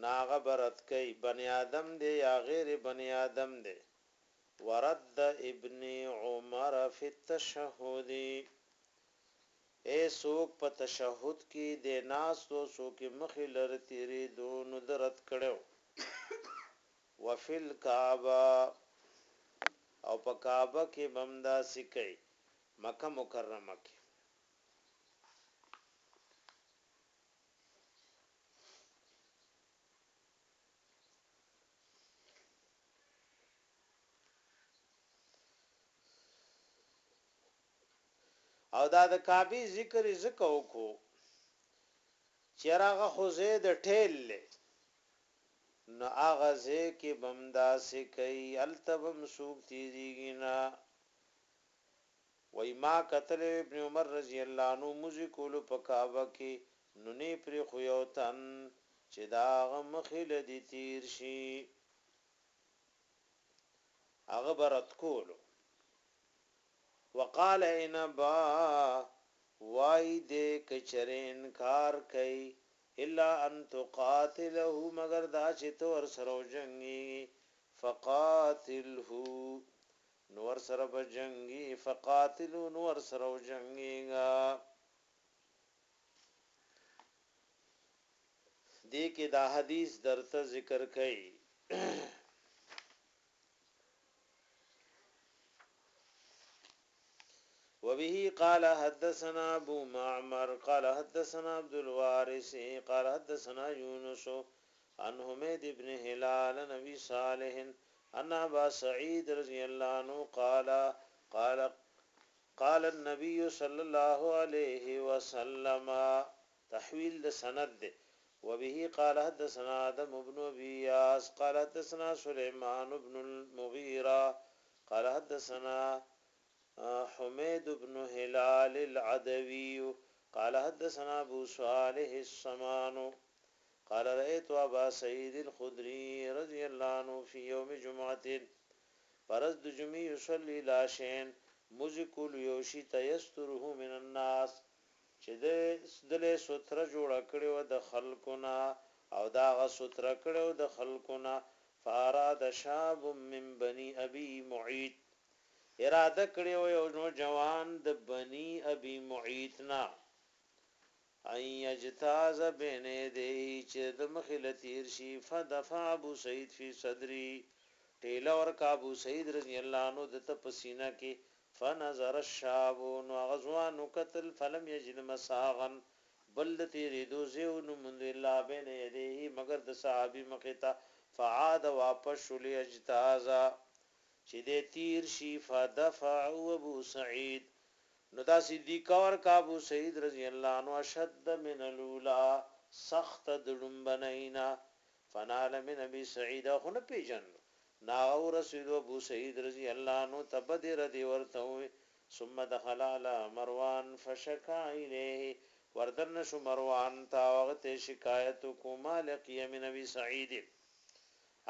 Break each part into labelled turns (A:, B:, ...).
A: نه هغه به رد کوي بني آدم دی یا غیر بني آدم دی ورد ابن عمر فی التشهد ای څوک په تشهد کی دی ناست او څوک یې مخی لره تیریدو نو ده رد کړی وو وفی الکعبه او په کعبه کی به هم داسی کوي مکه مکرمه کی. او دا د کعبی ذکر زکه وکو چې راغه خوځې د ټیل له نو هغه ځې کې بمدا سې کوي التبم سوق تیریږي نه وایي ما کتلی ابن عمر رضی الله عنه موزې کولو په کعبه کې نو نې پرېښو یو تن چې د هغه مخې له دې تېر شي هغه به رد کولو وقال انبا وایي دی که چېرې انکار کوي الا ان تقاتله مګر دا چې ته ورسره وجنګېږې فقاتله نو ورسره به جنګي فقاتلو نو ورسره وجنګيږه. دې کې دا حديث درته ذکر کوي. وبه قال حدثنا ابو معمر قال حدثنا عبد الوارث قال حدثنا يونس عن حميد بن هلال نبي صالح ان ابا سعيد رضي الله عنه قال قال قال النبي صلى الله عليه وسلم تحويل السند وبه قال حدثنا آدم بن ابياس قال حدثنا سليمان بن المغيره قال حدثنا حميد بن هلال العدوي قال حدثنا ابو صالح السمان قال رأيت ابا سعيد الخدري رضي الله عنه في يوم جمعة په ورځ د جمعې يصلي الى شين مونځ کولو يو شي ته يستره من الناس چې دی دله ستره جوړه کړې وه د خلکو نه او دا هغه ستره کړې وه د خلکو نه فأراد شاب من بني ابي معيط اراده کړې وه يو نوجوان د بني ابي معيط نه ان یجتاز بین یدیه چې د ده مخې له تیر شي، فدفع ابو سعید فی صدری، ټیله ورکړه ابو سعید رضی الله عنه د ته په سینه کې، فنظر الشاب نو هغه ځوان وکتل، فلم یجد مساغا بل د تیریدو ځای ونه موند الا بین یدیه مګر د صحابي مخې ته، فعاد واپس شو لیجتاز چی دی تیر شی فدفع ابو سعید نو دا صدیقه ورکه ابو سعید رضی الله عنه اشد من الاولی سخته د ړومبنۍ نه فنال من ابی سعید او خو نه پیژند نو هغه ورسیدو ابو سعید رضی الله عنه ته بدی ردی ورته ووی ثم دخل علی مروان فشکا الیه وردننه شو مروان ته او هغه ته یې شکایت وکړو ما لقی من ابی سعید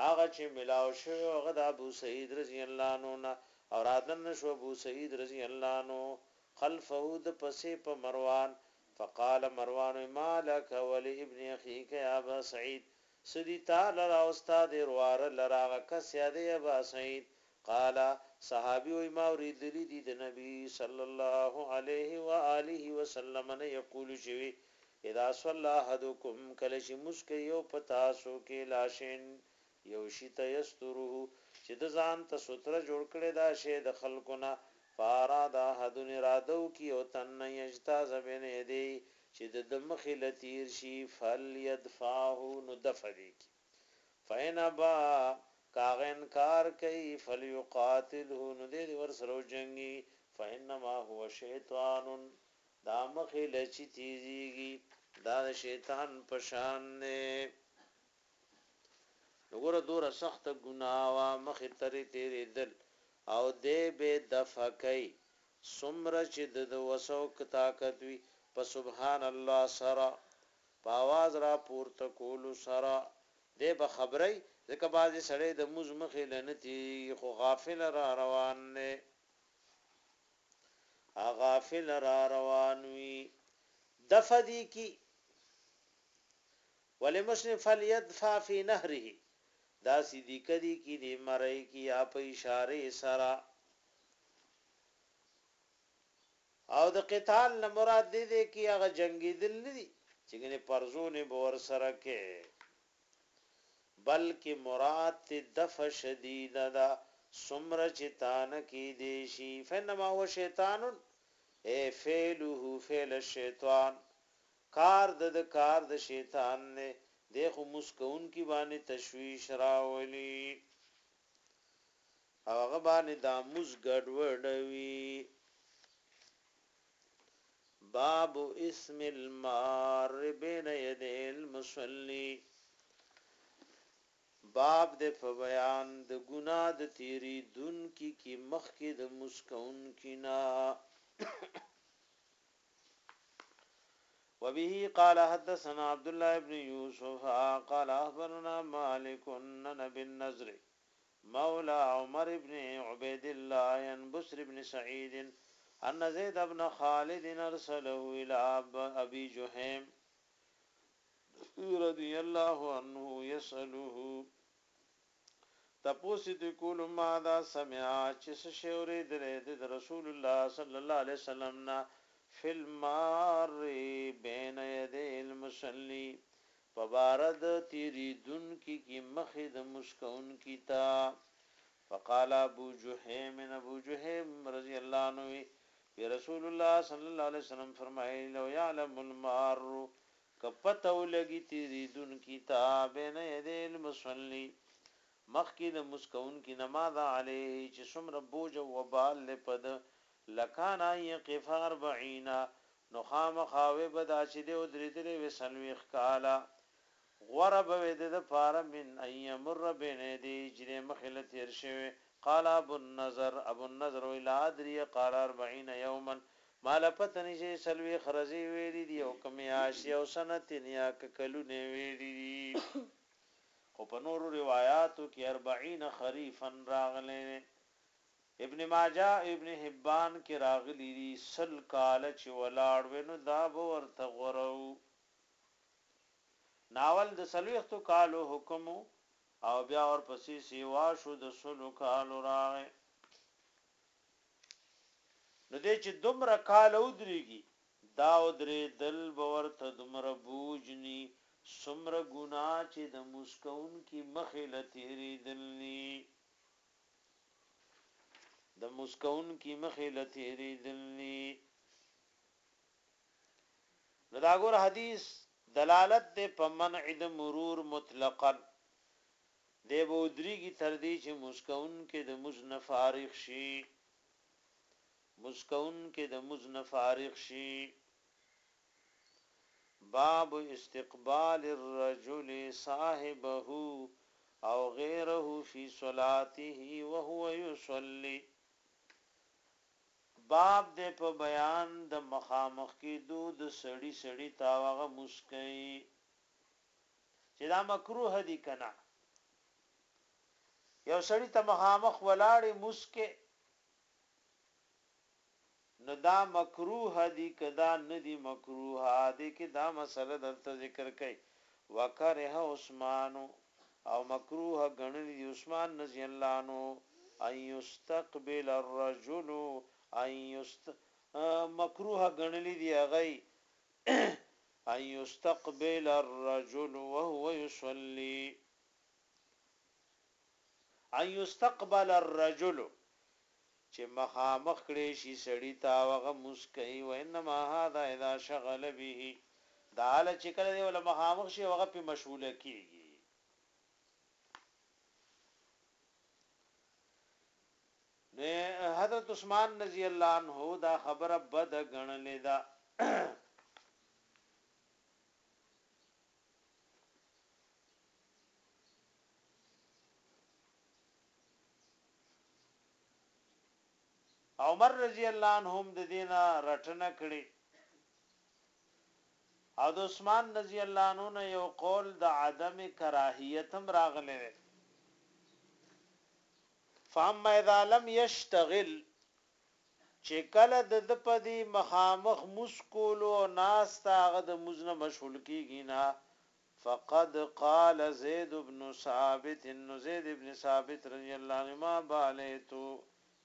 A: هغه چي ملاؤ شوی هغه د ابو سعيد رضي الله عنه نه او رادننه شو ابو سعيد رضي الله عنه خلفه ده پسي په مروان فقال مروان وي ما لک ولابن اخيک يا ابا سعيد څه دي تا لره او ستا دي رواره لره هغه کس يادوي ابا سعيد قال، صحابي وايي، ما اورېدلي دي د نبي صلی الله علیه و آله وسلم نه يقول چې وي، اذا صلی احدکم، کله چې مونځ کوي يو په تاسو کې، الی شيء، يو شي ته، يستره، چې ده ځان ته ستره جوړ کړې دا شی د خلکو نه، فاراد احد، اراده وکړي يو تن، ان يجتاز بين يديه، چې د ده مخې له تېر شي، فليدفعه، نو دفع دې کړي. فإن أبا، که هغه انکار کوي، فليقاتله، نو دی دې ورسره وجنګي، فإنما هو شيطان، دا مخ يې له چي تېزېږي، دا د شيطان په شان دی. نو ګوره دوره سخته ګناه وه، مخې ته ترې تېرېدل او دی به يې دفع کوي، څومره چې د ده وس او طاقت وي، په سبحان الله سره په اواز را پورته کولو سره دی به خبری ځکه بعضی سړی د موز مخی له نه تیریږی خو غافل را روان دی هغه غافل را روان وی دفع دی کی ولمسلم فلیدفع فی نهره داسی دی کدی کی دی مری کی یا په اشاره سره او د قتال نه مراد دې ځای کې هغه جنګېدل نه دي چې ګنې پرزونې به ورسره کې بلکې مراد ترې دفع شدیده ده څومره چې تانه کېدای شي، فإنما هو شیطان ای فعله فعل الشیطان کار د ده کار د شیطان دی، دی خو لمونځ کوونکي باندې تشویش راولي. او هغه باندې دا مونځ ګډوډوي باب اسم المار بين يدي المصلي باب د په بیان د ګناه د تیری دن کی کی مخکې د مسکون کینا وبه قال حدثنا عبد الله بن يوسف قال اخبرنا مالك ان بن نظر مولى عمر بن عبيد الله عن بسر بن سعيد ان زيد بن خالد ارسله الى ابي جهم رضي الله عنه يسأله تپوس يې ترې کولو ماذا سمع چې څه شی اورېدلی دی د رسول الله صلی الله عليه وسلم نه في المار بين يدي المصلي په باره د تېرېدونکي کې مخې د مونځ کوونکي ته، فقال ابو جحيم، ابو جحيم رضي الله عنه وې، چې رسول الله صلی الله عليه وسلم فرمايلي، لو يعلم المار، که پته ولګي تېرېدونکي ته، بين يدي المصلي، مخکې د مونځ کوونکي نه، ماذا عليه، چې څومره بوج او وبال دی په ده، لکان ان يقف اربعين، نو خامخا وې به دا چې دی اودرېدلی وې څلوېښت کاله، غوره به وې دده پاره من ان يمر بين يديه چې دی مخې له تېر شي وی، قال ابو النضر، ابو النضر وایي، لا ادري قال اربعين يوما، ما له پته نشته چې څلوېښت ورځې ویلي دي او که میاشتې او سنتين یا که کلونه یې ویلي دي، خو په نورو رواياتو کې اربعين خريفا راغلی دی. ابن ماجه او ابن حبان کې راغلي دي، سل کاله چې ولاړ وی نو دا به ورته غوره وو. ناول د څلوېښتو کالو حکم وو او بیا ورپسې سیوا شو د سلو کالو راغی. نو دی چې دومره کاله ودریږي دا ودریدل به ورته دومره بوج نی څومره ګناه چې د لمونځ کوونکي مخې له تیریدل دي. د مونځ کوونکي مخې له تېرېدل دي. نو دا ګوره حدیث دلالت دی په منع د مرور مطلقا، دی به ودرېږي تر دې چې مونځ کوونکی د مونځ نه فارغ شي، مونځ کوونکی د مونځ نه فارغ شي. باب استقبال الرجل صاحبه او غیره فی صلاته وهو یصلی باب دی په بیان د مخامخ کیدو د سړی سړی ته او هغه مونځ کوي چه دا مکروه دی کنه یو سړی ته مخامخ ولاړی مونځ کې نو دا مکروه دي که دا نه دي مکروه دې کې دا مسئله درته ذکر کوي وکره عثمان او مکروه ګڼلي دي عثمان رضي الله عنه ان يستقبل الرجل ان يست مکروه ګڼلي دي هغه يې ان يستقبل الرجل وهو يصلي ان يستقبل الرجل چې مخامخ کړې شي سړي ته او هغه موسکوي، وانما هذا اذا شغل به، دا هله چې کله دی ورله مخامخ شي او هغه پرې مشغوله کېږي. نو حضرت عثمان رضي الله عنه دا خبره بده ګڼلې ده. عمر رضی الله عنه هم د دې نه رټنه کړې او د عثمان رضی الله عنه نه یو قول د عدم کراهیت هم راغلی دی فاما اذا لم یشتغل چې کله د د په دې مخامخ موس کولو او ناسته هغه د موس نه مشغول کیږي نه فقد قال زید بن ثابت، نو زید بن ثابت رضی الله عنه ما بالیت،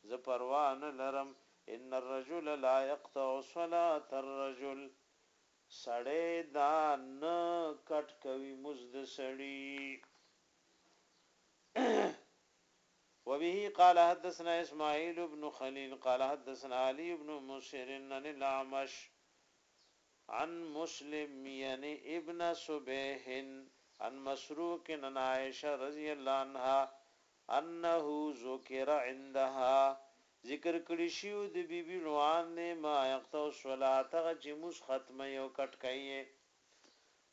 A: زه پروا نه لرم، ان الرجل لا یقطع صلاة الرجل، سړی دا نه کټ کوي مونځ د سړي. وبه قال حدثنا اسماعیل بن خلیل قال حدثنا علی بن مسهر عن الاعمش عن مسلم یعنی ابن صبیح عن مسروق عن عائشة رضی الله عنها انه ذکر عندها ذکر کړی شوی وو د بی بی لوان نه ما یقطع الصلاة هغه چی مونځ ختموی او کټ کوی یی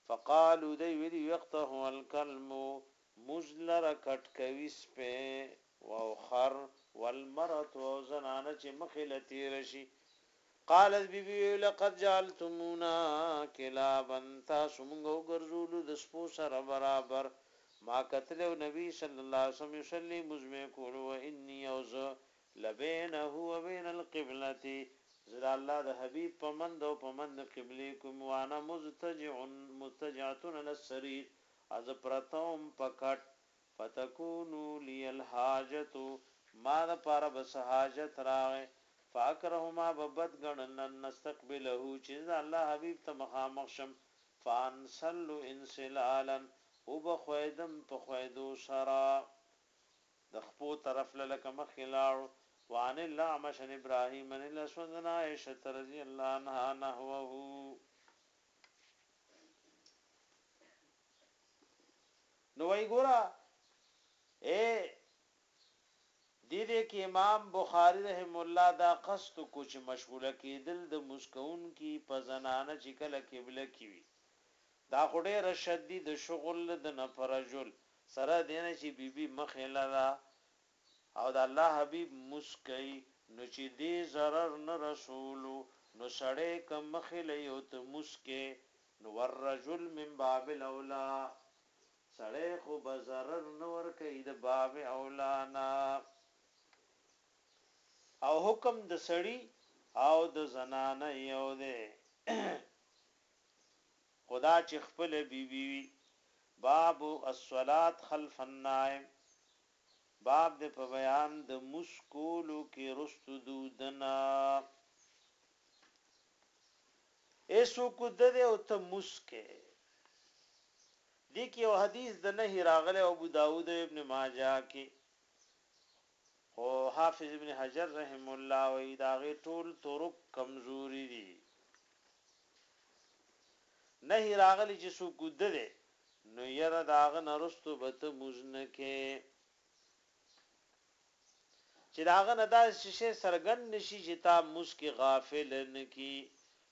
A: فقالو دی ویلی یقطعه الکلم مونځ لره کټ کوی سپی. وخر والمرأة او زنانه چې مخې له تېره شي. قالت بي بي وي لقد جعلتمونا کلابا تاسو موږ وګرځولو د سپو سره برابر. ما کتلی وو نبي صلی الله علیه وسلم یصلي لمونځ به یې کولو و اني او زه لبینه و بین القبلة زه د الله د حبیب په مند او په مند د قبلې کې وم وانا مضطجع مضطجعة علی السریر او زه پرته وم په کټ فتكون لي الحاجة ما د پاره به څه حاجت راغی، فاکره ما به بد ګڼل ان استقبله چي زه د الله حبيب ته مخامخ شم، فانسل انسلالا وبه خوېدم په خوېدو سره د خپو طرف له لکه مخکي لاړو، وعن الاعمش عن ابراهيم عن الاسود عن عائشة رضي الله عنها نحوه. نو وایی ګوره ای دی دی کې امام بخاری رحمه الله دا قصد کو چې مشغوله کیدل د مونځ کوونکي په زنانه چې کله قبله کې وی دا خو ډیره شدید شغل ده نو په رجل سره دینه چې بی بی مخې له ده او د الله حبیب مونځ کوي نو چي دي ضرر نه رسولو نو سړی که مخي له یو ته مونځ کي نو والرجل من باب الاولی سړی خو به ضرر نه ورکوي د باب اولی نه او حکم د سړي او د زنانه یو دی خو دا چي خپله بي بي وي باب الصلوة خلف النائم باب دی په بیان د مونځ کولو کی رستو د اوده نه ای څوک اوده دی او ته مونځ کی دی کی یو حدیث د نهی راغلی ابوداود او ابن ماجه کی خو حافظ ابن حجر رحمه الله وایی د هغه ټول طرق کمزوری دی نهی راغلی چی څوک اوده دی نو يره د هغه نه وروسته به ته لمونځ نه کې چې د هغه نه داسې څه شی څرګند نه شي چې تا لمونځ کې غافل نه کړي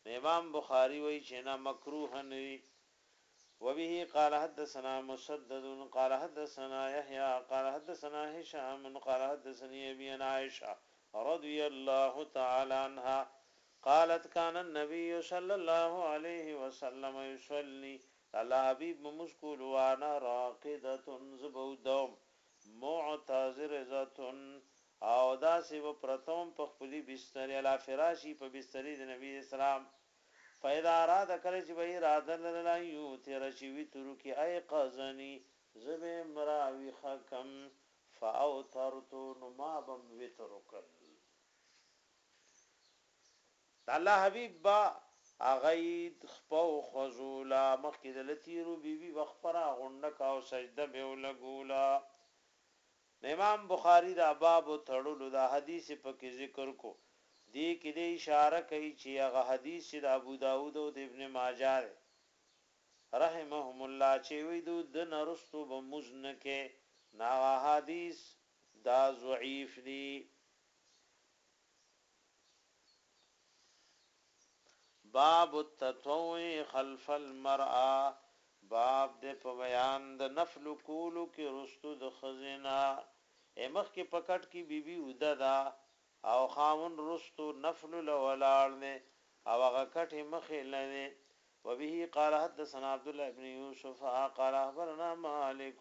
A: نو امام بخاري وايي چې نه مکروه نه وي وبه قال حدثنا مسدد قال حدثنا يحيى قال حدثنا هشام قال حدثني ابي عن عائشه رضي الله تعالى عنها قالت كان النبي صلى الله عليه وسلم يصلي د الله حبیب مموز کولو وانا راقدة زه به اوده وم معتضرضة او داسې به پرته وم په خپلي بسترې، علی فراشی، په بسترې د نبی علیه السلام، فاذا اراد کله چې به یې اراده لرله ان یوتر چې وتر وکړي ایقظنی، زه به یې راویښه کړم، فاوترت نو ما به هم وتر وکړ. د الله حبیب به هغه عید خپه او خوځوله، مخکې د له تیرو بی بی به خپه را غونډه کا او سجده به ولګوله. نو امام بخاری دا باب او تړلو دا حدیث پکې ذکر کو، دې کې دی اشاره کوي چې هغه حدیث چې د ابوداود او د ابن ماجه دی رحمهم الله چې وایي د ده نه رستو به مونځ نه کې نو هغه احادیث دا ضعیف دي. باب التطوع خلف المرأة، باب دی په بیان د نفل کولو کې وروسته د ښځې نه، ای مخکې په کټ کې بي بي اوده ده او خاوند وروسته نفلو له ولاړ دی او هغه کټ یې مخې له دی، وبه قال حدثنا عبدالله بن یوسف قال اخبرنا مالک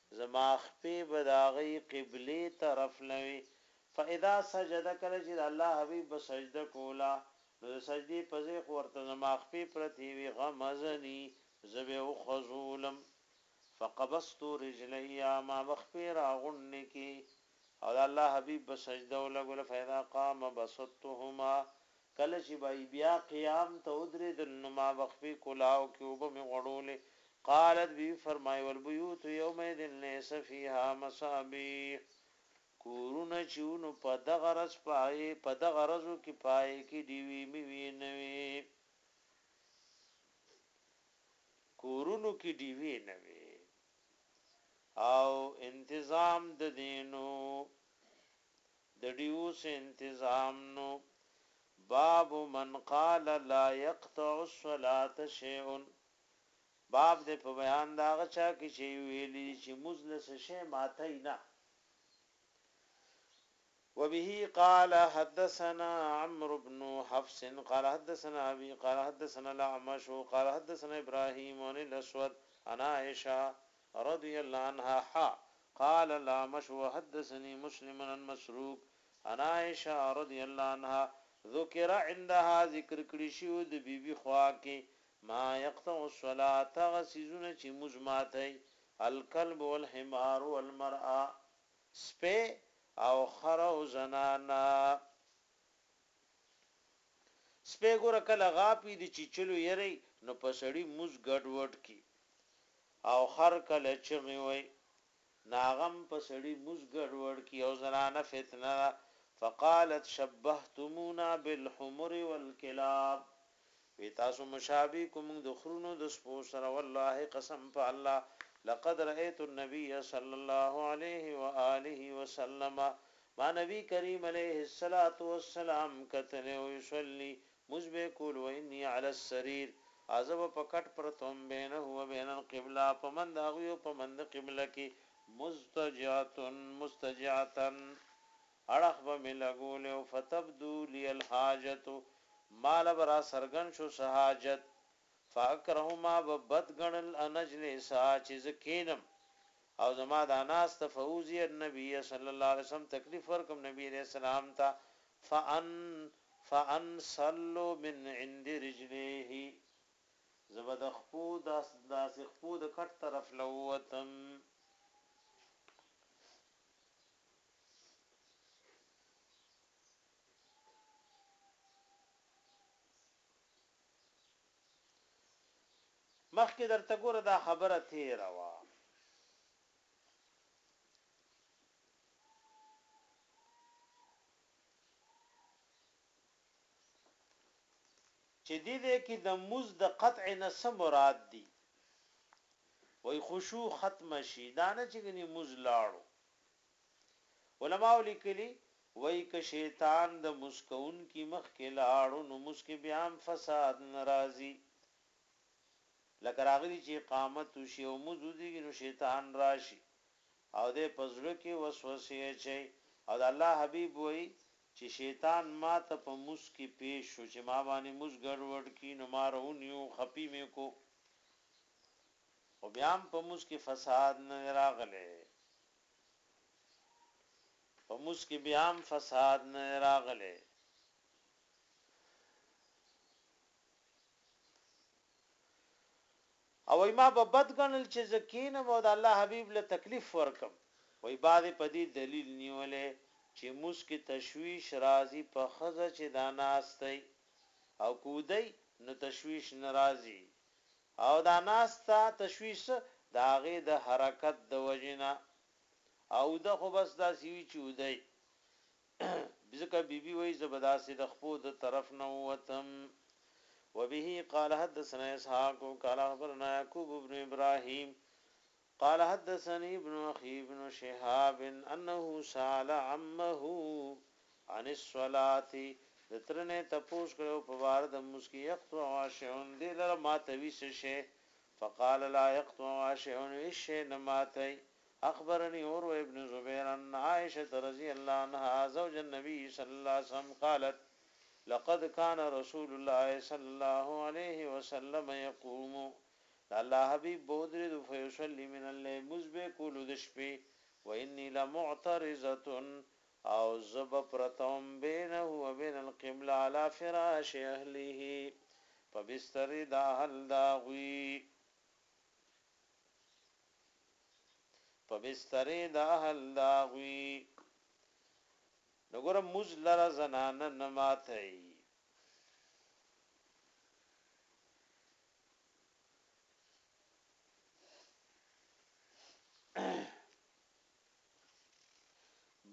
A: زما خپې به د هغوی قبلې طرف نه وې، فاذا سجد کله چې د الله حبیب به سجده کوله نو د سجدې په ځای خو ورته زما خپې پرتې وې، غمزنی، زه به وخوځولم، فقبضت رجلیا، ما به خپې راغونډې کړې او د الله حبیب به سجده ولګوله، فاذا قام بسطتهما، کله چې به يې بيا قيام ته ودرېدل نو ما به خپې کلاو کې اوبه مې غوړولې، قالت بي بي فرمايي، والبيوت يومئذ ليس فيها مصابيح، کورونه چې وو نو په دغه ورځ په هغې، په دغه ورځو کې په هغې کې ډيوې ميوې نه وې، کورونو کې ډيوې نه وې او انتظام ددې نه وو، د ډیوس انتظام نو. باب من قال لا يقطع الصلاة شيء باب دی په بیان د هغه چا کې چې ویلي دي چې مونځ له څه شی ماتوي نه. وبه قال حدثنا عمرو بن حفص قال حدثنا ابي قال حدثنا الاعمش قال حدثنا ابراهيم عن الاسود عن عائشه رضی الله عنها، حا قال الاعمش وحدثني مسلم عن مسروق عن عائشه رضی الله عنها ذکر عندها ذکر کړي شوي وو د بي بي خوا کي ما يقطع الصلاة هغه څيزونه چي لمونځ ماتوي الکلب والحمار والمرأة سپی او خر او زنانه. سپی ګوره کله غاپی د چیچلو یری نو په سړی موز ګډ وډ کی او خر کله چغی وایی نو هغه هم په سړی موز ګډ وډ کی او زنانه فتنه ده فقالت شبهتمونا بالحمر والکلاب وی تاسو مشابه کو موږ د خرونو د سپو سره والله قسم په الله لقد رأیت النبی صلی الله علیه و آله وسلم ما نبی کریم علیه الصلوة والسلام کتلی او یصلی مونځ به کول و انی علی السریر او زه به په کټ پرت وم بینه و بین القبلة په منځ د هغوی او په منځ د قبله کی مضطجعة مضطجعة اړخ به مې لګولی او فتبدو لي الحاجت ماله به راڅرګند شو څه حاجت، فاکره ما به بد ګڼل ان اجلس چې زه کېنم او زما دا ناسته فاوزي النبي صلی الله علیه وسلم تکلیف ورکړم نبي علیه السلام ته، فان فانسل من عند رجليه زه به د خپو داسې خپو د کټ طرف له ووتم. مخکې درته ګوره دا خبره تیره وه. چې دې دې کې د موز د قطع نه څه مراد دي وای خشوع ختم شي دا نه چې غني موز لاړو علماوو لیکلي، وایي که شیطان د لمونځ کوونکي مخکې لاړو نو لمونځ کې بیا هم فساد نه راځي، لکه راغلي چې اقامت وشي او لمونځ ودریږي نو شیطان راشي او دی په زړه کې وسوسې اچوي او د الله حبیب وایي چې شیطان ماته په لمونځ کې پیش شو چې ما باندې لمونځ ګډوډ کړي نو ما راونیو خپي مې کړو. خو بیا هم په مونځ کې فساد نه دی راغلی په مونځ کې بیا هم فساد نه دی راغلی او وای ما به بد ګڼل چې زه کینم او د الله حبیب له تکلیف ورکم وای بعد په دې دلیل نیولې چې موس کې تشویش راځي په خزه چې دا ناستي او کودی نو تشویش ناراضي او دا ناسته تشویش څه د هغې د حرکت د وجې نه او اوده خو بس داسې وي چې اوده یې ځکه بي بي وایي زه به داسې د خپو د طرف نه ووتم وبه قال حدثنا اسحاق قال اخبرنا یعقوب بن ابراهیم قال حدثني ابن اخي ابن شهاب انه سال عمه عن الصلاة د تره نه يې تپوس کړی وو په باره د لمونځ کي يقطعها شيء دې لره ماتوي څه شی فقال لا يقطعها شيء هيڅ شی نه ماتوي اخبرني عروة ابن زبير ان عائشة رضي الله عنها زوج النبي صلی الله عليه وسلم قالت لقد كان رسول الله صلی الله عليه وسلم يقوم د الله حبیب به ودریدو فیصلی من اللیل لمونځ به کولو د شپې وانی لمعترضه او زه به پرته وم بینه وبین القبلة علی فراش اهله په بسترې د اهل د هغوی په بسترې د اهل د هغوی نو ګوره مونځ لره زنانه نه ماتوي.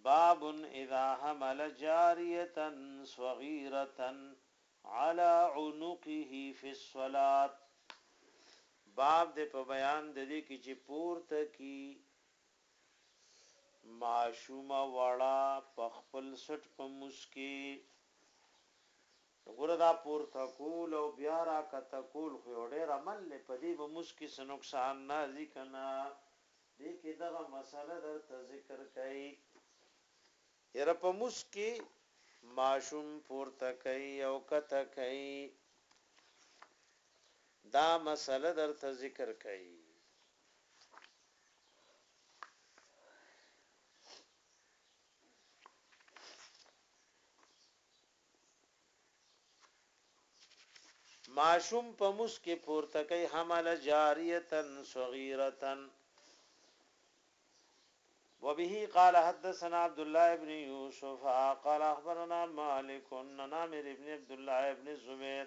A: باب اذا حمل جاریه صغیره علی عنقه فی الصلاه باب د په بیان د دې کې چې پورته کی ماشومه وړه په خپل سټ په مسکی نو ګوره دا پورته کول او بیا را کښته کول خو یو ډیر عمل دی په دې به موږ کې څه نقصان ناځي کنه دې کې دغه مسله درته ذکر کړي یره په موږ کې ماشوم پورته کوي او کښته کوي دا مسله درته ذکر کړي ماشوم په موسکې پورته کوي حمل جاریه صغیره وبه قال حدثنا عبدالله بن یوسف قال اخبرنا مالک عن عامر بن عبدالله بن الزبیر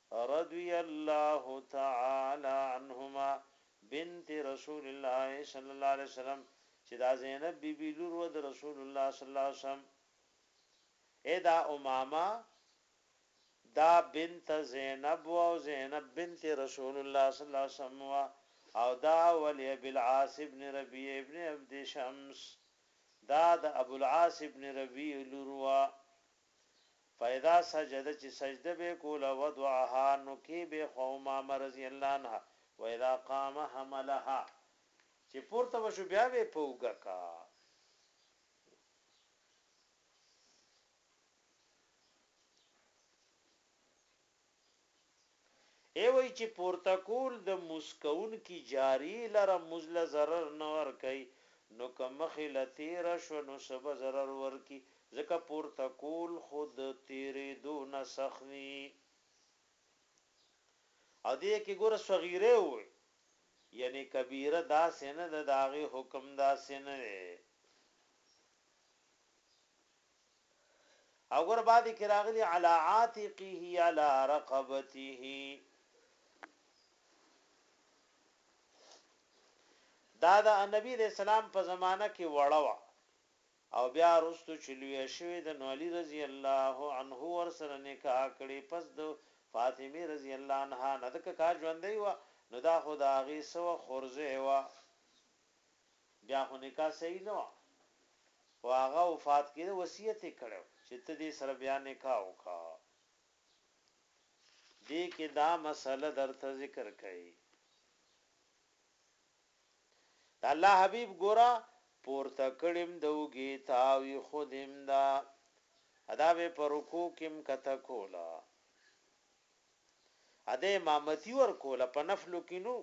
A: رضی الله تعالی عنهما بنت رسول الله صلی الله علیه وسلم چې دا زینب بی بی لور وه د رسول الله صلی الله علیه وسلم ای دا امامه دا بنت زینب وه او زینب بنت رسول الله صلی الله علیه وسلم وه او دا ول ابی العاص ابن ربیع ابن عبد شمس دا د ابو العاص ابن ربیع لور وه فاذا سجد چی سجده به کوله وضعها نو کی به خو امامه رضی الله عنها واذا قام حملها چی پورته به شو بیا به یې په اوږه کا. ای وایی چی پورتکول د موس کونکی جاری لره موس له ضرر نه ورکوی نو که مخی له تیره شوه نو څه به ضرر ورکی ځکه پورته کول خو د تیریدو نه سخت وی او دی کی ګوره صغیره ووی یعنی کبیره داسی نه ده د هغی حکم داسی نه دی. او ګوره بعضی کی راغلی علی عاتقه علی رقبته دا د نبی علیه السلام په زمانه کی وړه وه او بیا وروسته چی لویه شوی ده نو علی رضی الله عنه ورسره نکاح کړی پس د فاطمې رضی الله عنها نه ځکه که ژوندی وه نو دا خو د هغې څه وه خورزی وه. بیا خو نکاح صحیح نه وه خو هغه وفات کیده وصیت یې کړی و چې ته دې سره بیا نکاح وکړه دې کې دا مسئله درته ذکر کوي د الله حبیب ګوره پورته کړم د وګې تاوی خودم دا ادا به پر رکو کم کته کولا اده امامتی ور کولا په نفلو کینو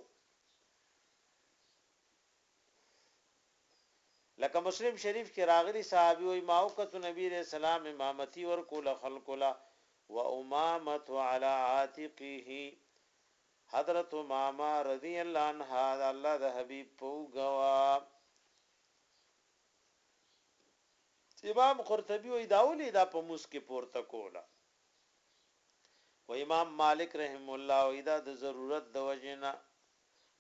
A: لکه مسلم شریف کې راغلي صحابي وايي، ما وکتو نبي عليه السلام امامتي ورکوله خلکو له وامامة علی عاتقه حضرت امامه رضی الله عنها د الله د حبیب په اوږه وه. امام قرطبي وايي، دا ولې دا په مونځ کې پورته کوله؟ خو امام مالک رحمه الله وايي، دا د ضرورت د وجې نه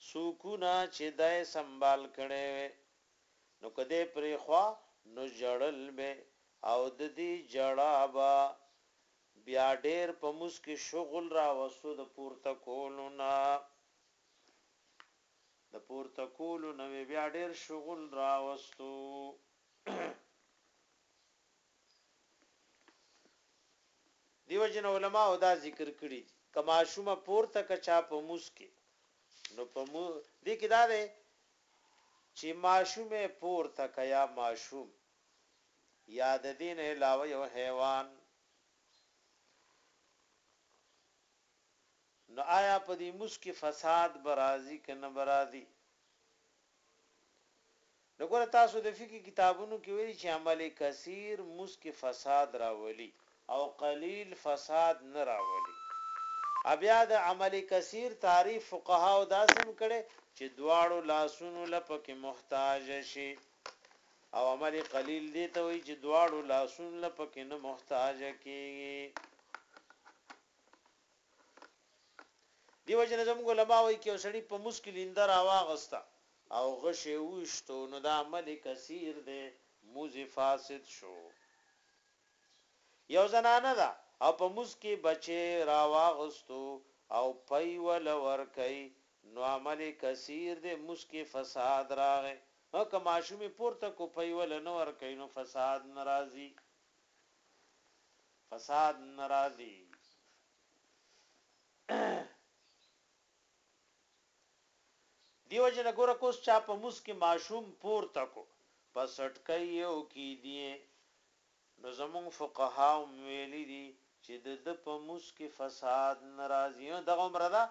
A: څوکونه چې ده يې سمبال کړی وی نو که دی پرېښوا نو ژړل به او ددی ژړا به بیا ډېر په موس کې شغل راوستو د پورته کولو نه د پورته کولو نه به بیا ډېر شغل راوستو. دیو جن علماو دا ذکر کړی دی که ماشوم پورته که چا په موس کی نو په مو دی کی دا دی چی ماشوم پورته که یا ماشوم یا د دی نه علاوه یو حیوان نو آیا په دی موس کی فساد به راځی که نه به راځی نو ګوره تاسو د فقه کتابونو کې ویلي چې عمل کثیر مونځ کې فساد راولي او قلیل فساد نه راولي او بیا د عمل کثیر تعریف فقهاو داسې هم کړی چې دواړو لاسونو له په کې محتاج شي او عمل قلیل دې ته وایي چې دواړو لاسونو له په کې نه محتاج کېږي دې وجې نه زموږ علماء وائي که يو سړي په مونځ کښې لينده راواغسته او غشې يې وويشتو نو دا عمل کثير دی مونځ يې فاسد شو. يو زنانه ده او په مونځ کښې بچې راواغستو او پۍ وله ورکوي نو عمل يې کثير دی مونځ کښې فساد راغی. هه که ماشوم يې پورته کړو پۍ وله نه ورکوي نو فساد نه راځي. فساد نه راځي دیو جن ګور کوس چا په موس کې ماشوم پور تکو په سټکې یو کې دی نو زمون فقها ویلي دي چې د د په موس کې فساد ناراضي دغه عمر ده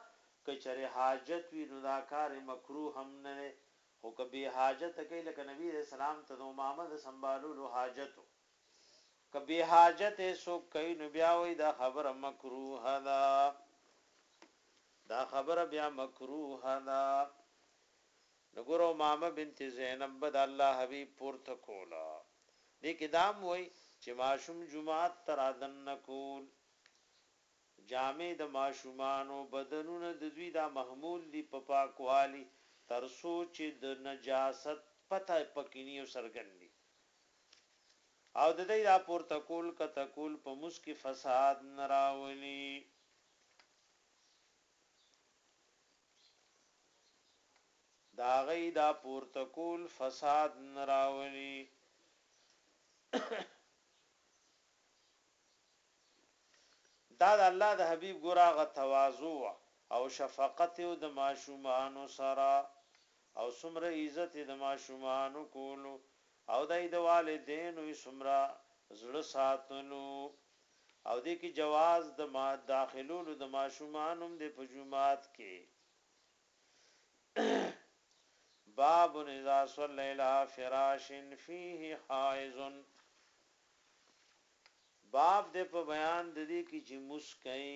A: کچره حاجت وی نو دا کار مکروه هم نه خو کبي حاجت کې لکه نبی رسول الله ته د امامه د سنبالو حاجتو که بی حاجته یې څوک کوي نو بیا وایي دا خبره مکروه ده دا خبره بیا مکروه ده نو ګوره امامه بنت زینب به د الله حبیب پورته کوله دې کې دام وایي چې ماشوم جماعت ته رادننه کول جامې د ماشومانو بدنونه د دوی دا محمول دي په پاکوالي تر څو چې د نجاست پته پکې نه وي او څرګند وي او د دی دا پورته کول کته کول په مونځ کی فساد نه راولی. د هغه دا پورته کول فساد نه راولی. دا د الله د حبیب ګوره هغه تواضع وه او شفقت یې و د ماشومانو سره او څومره عزت یې د ماشومانو کولو او دای د والدینو یې څومره زړه ساتلو او دې کې جواز د داخلولو د ماشومانو هم دی په جومات کې باب اذا صلی الی فراش فیه حائض باب دې په بیان د دې کې چې موس کوي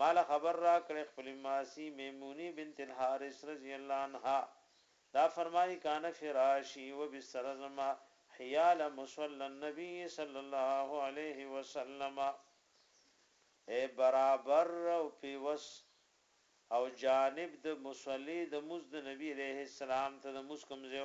A: ماله خبر راکړی خپلی ماسی میمونی بنت الحارث رضی الله عنها دا فرمایی کان فراشی و بستر زما حیال مصلی النبی صلی الله علیه وسلم ای برابر او پیوس او جانب د مصلی د مونځ د نبی علیه السلام ته د مونځ کوم ځای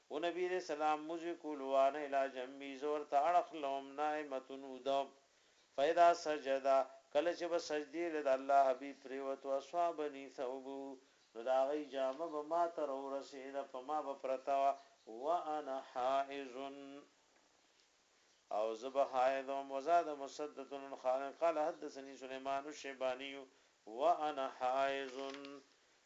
A: او نبی علیه السلام موزی کولو وانا الی جنبی زه ورته اړخ لوم نائمتن اوده وم فاذا سجد کله چه به سجدی له د الله حبیب پریوتو اصابنی ثوبه نو د هغی جامه به ماته راورسیده په ما به پرته وه وانا حائض او زه به حائض وم وزاد مسدد عن خالد قال حدثنی سلیمان الشیبانی وانا حائض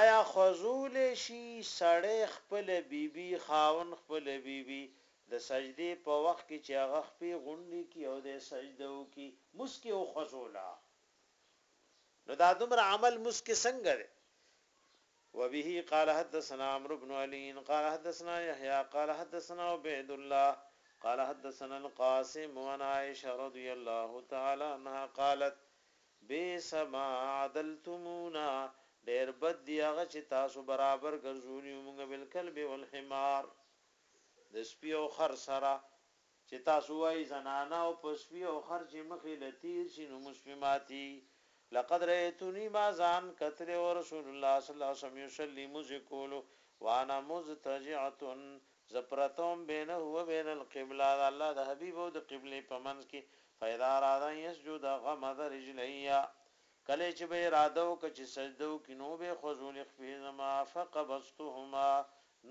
A: آیا خوځولی شي سړی خپله بي بي، خاوند خپله بي بي، د سجدې په وخت کې چې هغه خپې غونډې کړي او دی سجده وکړي، لمونځ کې یې وخوځوله، نو دا دومره عمل لمونځ کې څنګه دی؟ وبه قال حدثنا عمرو بن علی قال حدثنا یحیی قال حدثنا عبیدالله قال حدثنا القاسم عن عائشة رضی الله تعالی عنها قالت، بئس ما عدلتمونا، ډېر بد دي هغه چې تاسو برابر ګرځولي يو موږ بالکلب والحمار، د سپي او خر سره، چې تاسو وايي زنانه او په سپي او خر چې مخې له تېر شي نو موس پې ماتېږي، لقد رأيتني ما ځان کتلی ورسول الله صلی الله عليه وسلم يصلي لمونځ يې کولو وانا مضطجعة زه پرته وم بینه و بین القبلة، د الله د حبیب او د قبلې په منځ کې، فاذا اراد ان یسجد غمض رجلي، کله چې به اراده وکړه چې سجده وکړي نو وبه خوځولې خپې زما، فقبضتهما،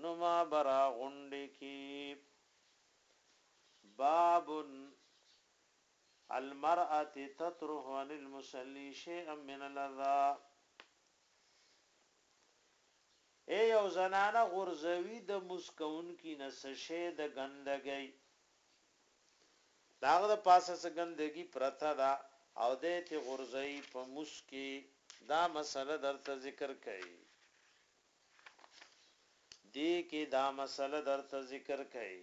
A: نو ما به را غونډې کړي. باب المرأة تطرح عن المصلي شیئا من الاذی، ای یو زنانه غورځوی د مونځ کوونکی نه څه شی د ګندګی د هغه د پاسه څه ګندګی پرته ده او دی ترې غورځوی په مونځ کې دا مسئله درته ذکر کړی دې کې دا مسئله درته ذکر کړی.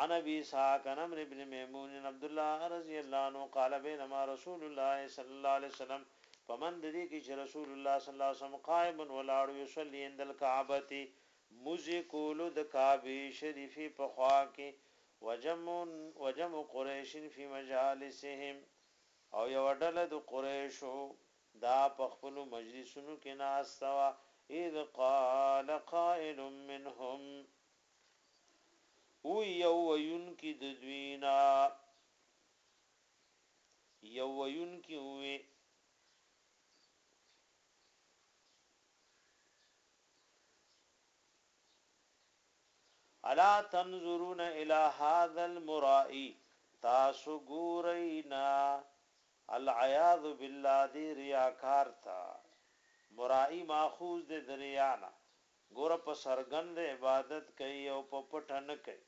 A: عن ابي اسحاق عن عمرو بن ميمون عن عبد الله رضي الله عنه قال بينما رسول الله صلی الله عليه وسلم په مند دې کې چې رسول الله صلی الله عليه وسلم قائم ولاړ وو يصلي عند الکعبة مونځ يې کولو د کعبې شريفې په خوا کې وجمع وجمع قريش في مجالسهم او يوه ډله د قريشو دا په خپلو مجلسونو کې ناسته وه اذ قال قائل منهم او یو ویونکي د دوی نه یو ویونکي ووې الا تنظرون الى هذا المرائي تاسو ګوري نه العیاذ بالله دی ریاکار تا مرائي ماخوذ د دریانا ګوره په څرګند عبادت کوي او په پټه نه کوي.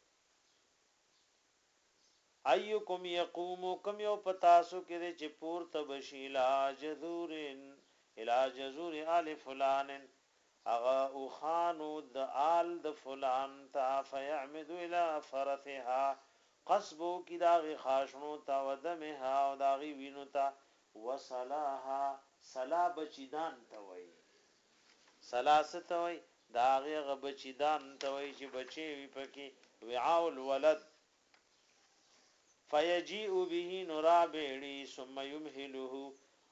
A: ايکم يقوم کوم يو په تاسو کې دی چې پورته به شي الي جذور الي جذور ال فلان هغه اوښانو د آل د فلان ته فيعمد الي فرثها قصد به وکړي د هغې خاشڼو ته ودمها او د هغې وينو ته وصلاها صلا بچيدان ته وايي صلاح څه ته وایي؟ د هغې هغه بچي دان ته وایي چې بچی وي په کې، وعاء الولد، فیجیء به، نو را به یې ړي، ثم یمهله،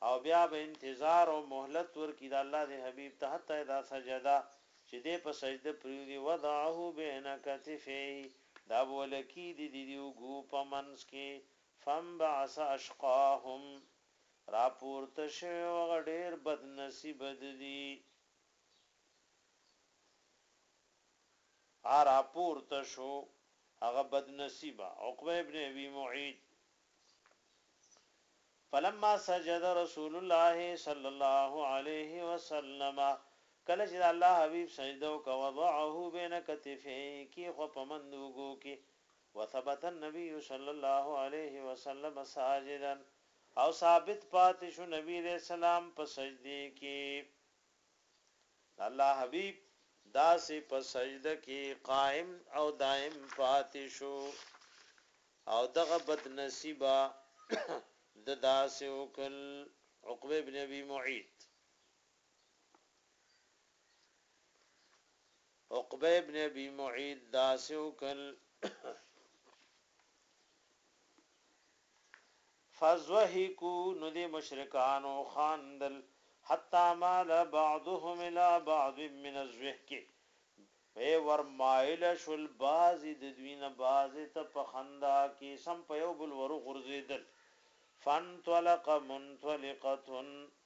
A: او بیا به انتظار او مهلت ورکړي د الله دې حبیب ته، حتی اذا سجد، چې دی په سجده پرېوځي، وضعه بین کتفیه، دا به ولکي د دې د اوږو په منځ کې، فانبعث اشقاهم. راپورته شوی او هغه ډېر بد نصیبه ددی هغه راپورته شو هغه بد نصیبه عقبه ابن ابی معید فلما سجد رسول الله صلی الله علیه وسلم کله چې الله حبیب سجده وکړه وضعه بین کتفه کی خو پمندوګو کی وثبت النبی صلی الله علیه وسلم ساجدا او ثابت پاتې شو نبی علیه السلام په سجدې کې د الله حبیب داسې په سجده کې قائم او دائم پاتې شو او دغه بد نصیبه د داسې وکړ عقبه ابن ابی معیط عقبه ابن ابي معيط داسې وکړ، فضحکو، نو دې مشرکانو خاندل، حتی مال بعضهم الی بعض من الضحک، ای ور مائل شول بعضې د دوی نه بعضې ته په خندا کې، سم په یو بل ور وغورځېدل، فانطلق منطلقة،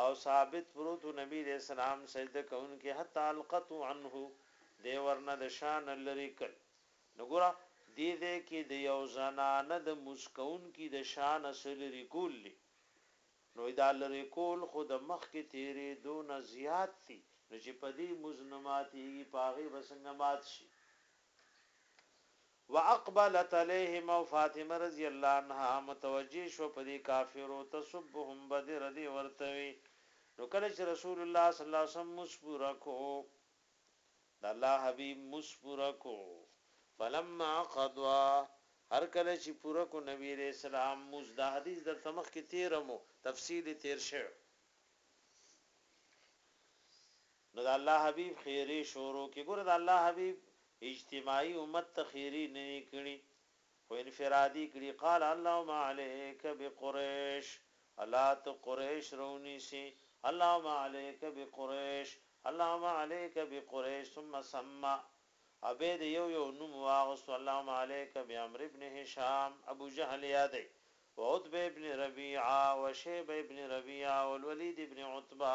A: او ثابت پروت و، نبي عليه السلام سجده کوونکي حتي القته عنه، دی ورنه د شانه لرې کړ. نو ګوره دې ځای کې د يو زنانه د لمونځ کوونکي د شانه څه لرې کول دي، نو دا لرې کول خو د مخکې تېرېدو نه زيات دي، نو چې په دې لمونځ نه ماتېږي په هغې به څنګه مات شي، واقبلت علیهم او فاطمه رضی الله عنها متوجه شوه په دې کافرو تسبهم بدې ردې ورته وې نو کله چې رسول الله صلی الله علیه وسلم مونځ پوره کړ د الله حبیب مونځ پوره کړ فلما قضی هر کله چې پوره کړ نبی علیه السلام مونځ دا حدیث درته مخکې تېرم و تفصیل یې تېر شوی و. نو د الله حبیب ښیرې شورو کړې ګوره د الله حبیب اجتماعی امت ته ښیرې نه وې کړې خو انفرادی کړې قال اللهم علیک بقریش الله ته قریش راونیسې اللهم علیک بقریش اللهم علیک بقریش ثم سمى او بیا د یو یو نوم واغستو اللهم علیک بعمرو بن هشام ابوجهل یادی وعتبه بن ربیعه وشیبه بن ربیعه والولید بن عتبه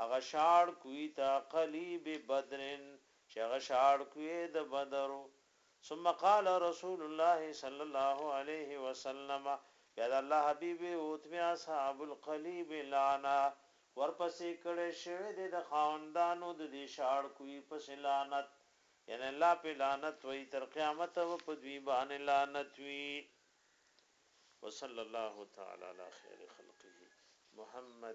A: هغه شاړ کوی ته قلیب بدر چې هغه شاړ کوی د بدر وو ثم قال رسول الله صلی الله علیه وسلم بیا د الله حبیب وی اوت بیا اصحاب القلیب لعنه ورپسې کړی شوی دی د خاوندانو د دې شاړ کوی پسې لعنت یعنی الله پې لعنت وی تر قیامته به په دوی باندې لعنت وی وصلی الله تعالی علی خیر خلقه محمد.